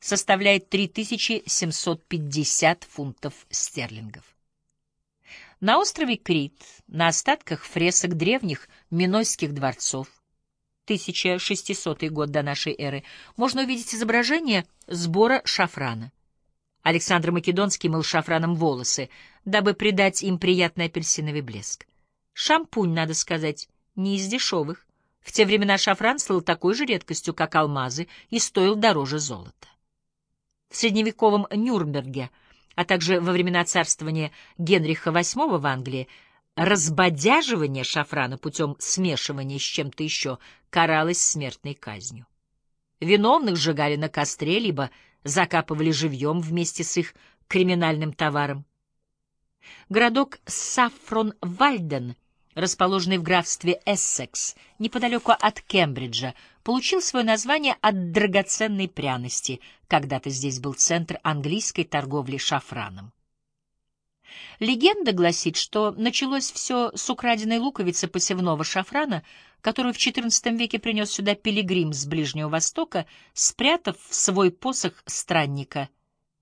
составляет 3750 фунтов стерлингов. На острове Крит, на остатках фресок древних минойских дворцов, 1600 год до нашей эры, можно увидеть изображение сбора шафрана. Александр Македонский мыл шафраном волосы, дабы придать им приятный апельсиновый блеск. Шампунь, надо сказать, не из дешевых. В те времена шафран слыл такой же редкостью, как алмазы, и стоил дороже золота. Средневековом Нюрнберге, а также во времена царствования Генриха VIII в Англии, разбодяживание шафрана путем смешивания с чем-то еще каралось смертной казнью. Виновных сжигали на костре, либо закапывали живьем вместе с их криминальным товаром. Городок Сафрон-Вальден — расположенный в графстве Эссекс, неподалеку от Кембриджа, получил свое название от драгоценной пряности. Когда-то здесь был центр английской торговли шафраном. Легенда гласит, что началось все с украденной луковицы посевного шафрана, которую в XIV веке принес сюда пилигрим с Ближнего Востока, спрятав в свой посох странника.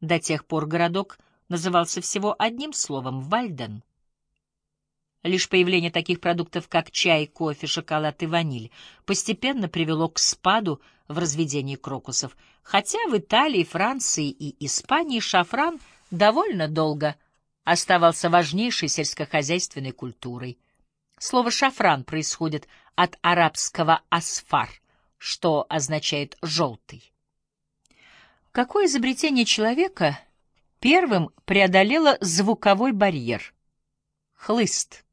До тех пор городок назывался всего одним словом — Вальден. Лишь появление таких продуктов, как чай, кофе, шоколад и ваниль, постепенно привело к спаду в разведении крокусов, хотя в Италии, Франции и Испании шафран довольно долго оставался важнейшей сельскохозяйственной культурой. Слово «шафран» происходит от арабского «асфар», что означает «желтый». Какое изобретение человека первым преодолело звуковой барьер? Хлыст.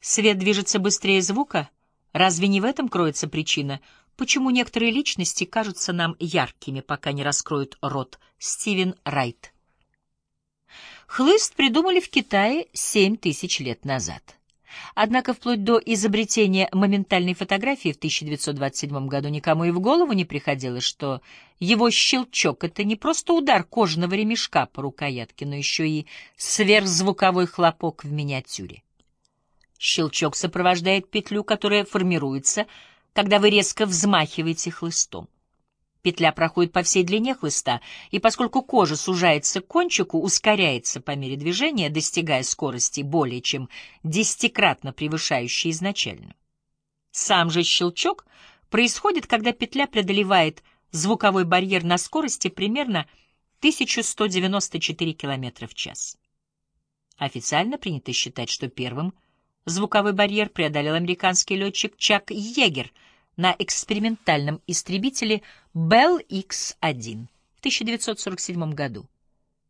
Свет движется быстрее звука? Разве не в этом кроется причина, почему некоторые личности кажутся нам яркими, пока не раскроют рот? Стивен Райт. Хлыст придумали в Китае семь тысяч лет назад. Однако вплоть до изобретения моментальной фотографии в 1927 году никому и в голову не приходило, что его щелчок — это не просто удар кожаного ремешка по рукоятке, но еще и сверхзвуковой хлопок в миниатюре. Щелчок сопровождает петлю, которая формируется, когда вы резко взмахиваете хлыстом. Петля проходит по всей длине хлыста, и поскольку кожа сужается к кончику, ускоряется по мере движения, достигая скорости более чем десятикратно превышающей изначальную. Сам же щелчок происходит, когда петля преодолевает звуковой барьер на скорости примерно 1194 км в час. Официально принято считать, что первым — Звуковой барьер преодолел американский летчик Чак Йегер на экспериментальном истребителе Bell X-1 в 1947 году.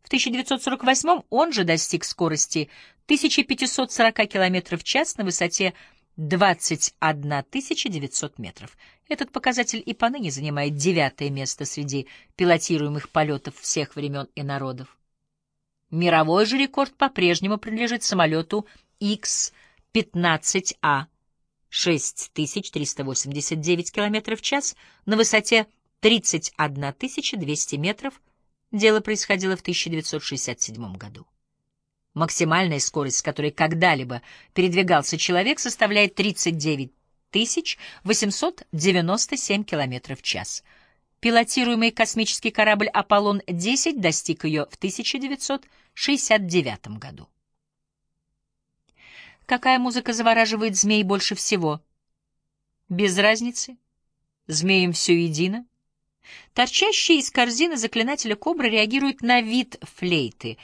В 1948 он же достиг скорости 1540 км в час на высоте 21 900 метров. Этот показатель и поныне занимает девятое место среди пилотируемых полетов всех времен и народов. Мировой же рекорд по-прежнему принадлежит самолету X-1. 15А 6389 км в час на высоте 31 200 метров. Дело происходило в 1967 году. Максимальная скорость, с которой когда-либо передвигался человек, составляет 39 897 км в час. Пилотируемый космический корабль «Аполлон-10» достиг ее в 1969 году. Какая музыка завораживает змей больше всего? Без разницы. Змеям все едино. Торчащие из корзины заклинателя кобры реагируют на вид флейты,